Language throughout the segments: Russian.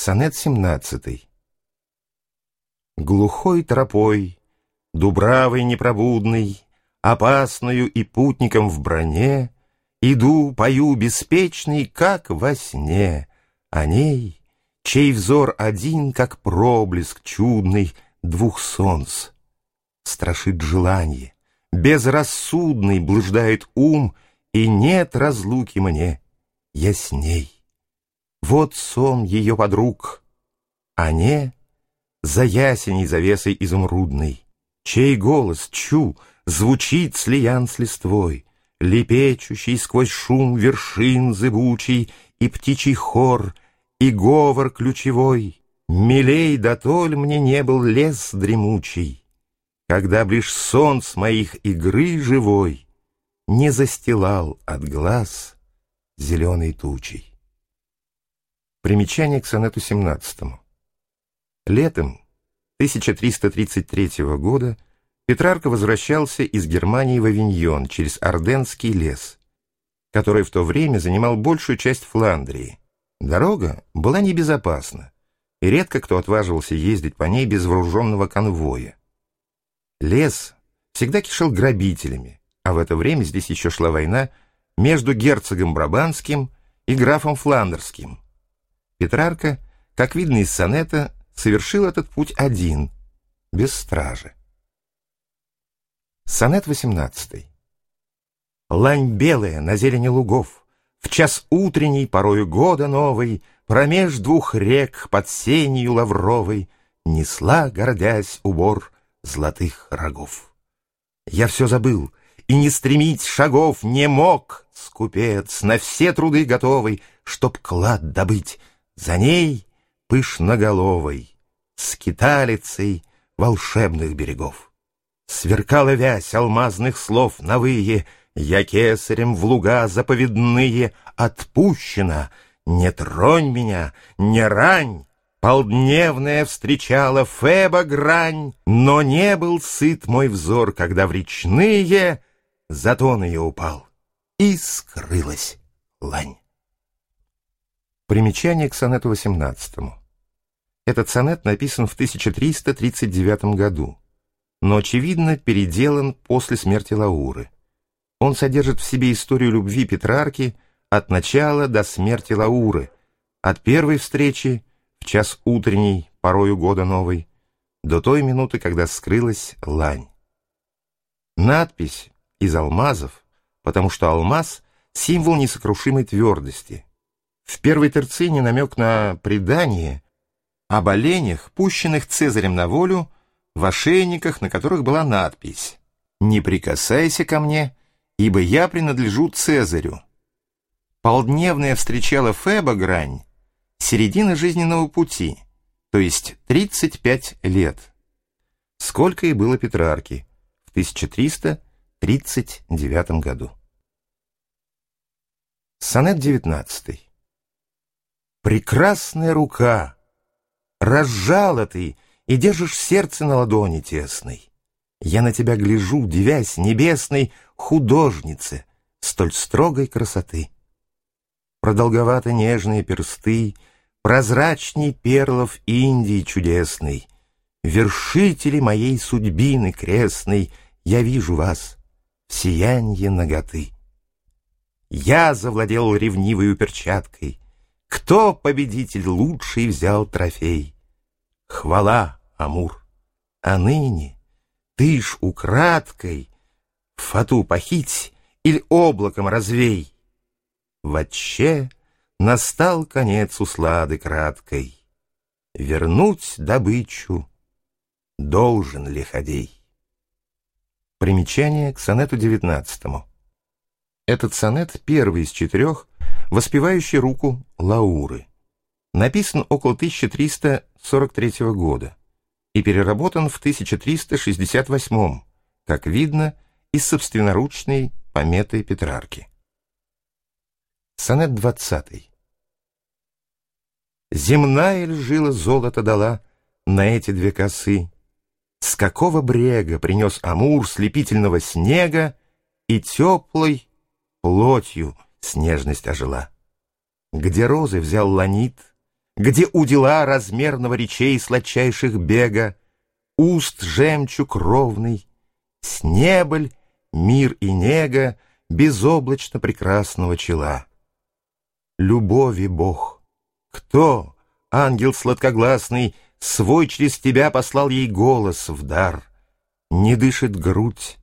Сонет 17 Глухой тропой, дубравой непробудной, Опасную и путником в броне, Иду, пою беспечный, как во сне, О ней, чей взор один, как проблеск чудный Двух солнц. Страшит желание, безрассудный Блуждает ум, и нет разлуки мне, я с ней. Вот сон ее подруг, а не за ясеней завесой изумрудной, Чей голос, чу, звучит слиян с листвой, Лепечущий сквозь шум вершин зыбучий И птичий хор, и говор ключевой. Милей да толь мне не был лес дремучий, Когда б лишь солнц моих игры живой Не застилал от глаз зеленой тучей. Примечание к сонету 17. Летом 1333 года Петрарка возвращался из Германии в Авиньон через Орденский лес, который в то время занимал большую часть Фландрии. Дорога была небезопасна, и редко кто отваживался ездить по ней без вооруженного конвоя. Лес всегда кишел грабителями, а в это время здесь еще шла война между герцогом Брабанским и графом Фландерским – Петрарка, как видно из сонета, совершил этот путь один, без стражи. Сонет 18. Лань белая на зелени лугов, В час утренний, порою года новый, Промеж двух рек под сенью лавровой Несла, гордясь, убор золотых рогов. Я все забыл, и не стремить шагов Не мог, скупец, на все труды готовый, Чтоб клад добыть, за ней пышноголовой, скиталицей волшебных берегов. Сверкала вязь алмазных слов новые, Я кесарем в луга заповедные Отпущена, не тронь меня, не рань, Полдневная встречала Феба грань, Но не был сыт мой взор, когда в речные Затон ее упал, и скрылась лань. Примечание к сонету 18. Этот сонет написан в 1339 году, но, очевидно, переделан после смерти Лауры. Он содержит в себе историю любви Петрарки от начала до смерти Лауры, от первой встречи в час утренний, порою года новой, до той минуты, когда скрылась лань. Надпись из алмазов, потому что алмаз — символ несокрушимой твердости — в первой терцине намек на предание об оленях, пущенных Цезарем на волю, в ошейниках, на которых была надпись «Не прикасайся ко мне, ибо я принадлежу Цезарю». Полдневная встречала Феба грань, середина жизненного пути, то есть 35 лет. Сколько и было Петрарки в 1339 году. Сонет 19. Прекрасная рука! Разжала ты и держишь сердце на ладони тесной. Я на тебя гляжу, девясь небесной художнице столь строгой красоты. Продолговато нежные персты, прозрачней перлов Индии чудесной, вершители моей судьбины крестной, я вижу вас в сиянье ноготы. Я завладел ревнивой перчаткой — кто победитель лучший взял трофей? Хвала, Амур! А ныне ты ж украдкой Фату похить или облаком развей. Вотче настал конец услады краткой. Вернуть добычу должен лиходей. Примечание к сонету девятнадцатому. Этот сонет первый из четырех, воспевающий руку Лауры. Написан около 1343 года и переработан в 1368, как видно, из собственноручной пометы Петрарки. Сонет 20. Земная ль жила золото дала на эти две косы? С какого брега принес Амур слепительного снега и теплой плотью снежность ожила. Где розы взял ланит, Где удила размерного речей сладчайших бега, Уст жемчуг ровный, снебыль, мир и нега Безоблачно прекрасного чела. Любови Бог, кто, ангел сладкогласный, Свой через тебя послал ей голос в дар? Не дышит грудь,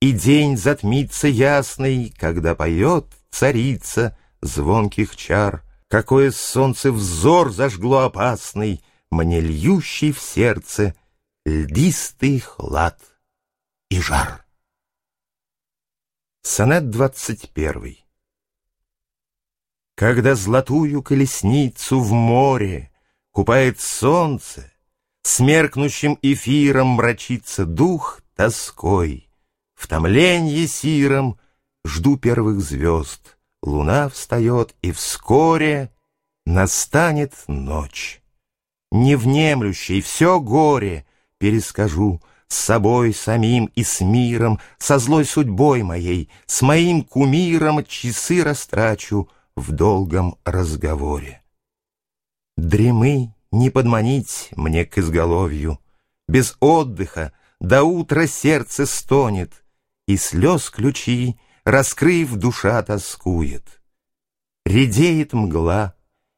и день затмится ясный, Когда поет царица звонких чар. Какое солнце взор зажгло опасный, Мне льющий в сердце льдистый хлад и жар. Сонет двадцать первый Когда золотую колесницу в море Купает солнце, с меркнущим эфиром Мрачится дух тоской, В томленье сиром жду первых звезд, Луна встает, и вскоре Настанет ночь. Невнемлющей все горе Перескажу с собой самим и с миром, Со злой судьбой моей, с моим кумиром Часы растрачу в долгом разговоре. Дремы не подманить мне к изголовью, Без отдыха до утра сердце стонет, И слез ключи, раскрыв, душа тоскует. Редеет мгла,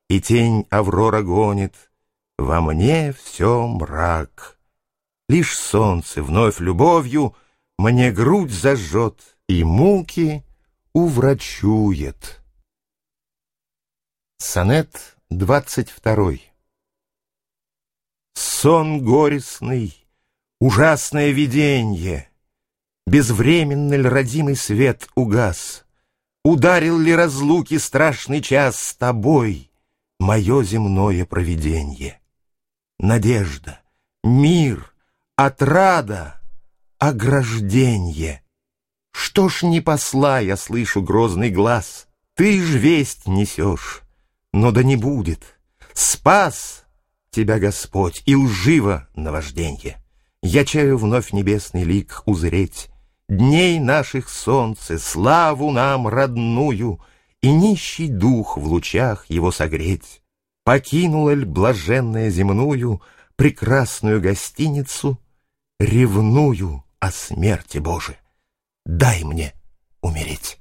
и тень аврора гонит, Во мне все мрак. Лишь солнце вновь любовью Мне грудь зажжет и муки уврачует. Сонет Двадцать второй. Сон горестный, ужасное виденье, Безвременно ли родимый свет угас? Ударил ли разлуки страшный час с тобой, Мое земное провиденье? Надежда, мир, отрада, огражденье. Что ж не посла, я слышу грозный глаз, Ты ж весть несешь, но да не будет. Спас тебя Господь и лживо наважденье. Я чаю вновь небесный лик узреть, Дней наших солнце, славу нам родную, И нищий дух в лучах его согреть. Покинула ль блаженная земную Прекрасную гостиницу, Ревную о смерти Божией. Дай мне умереть.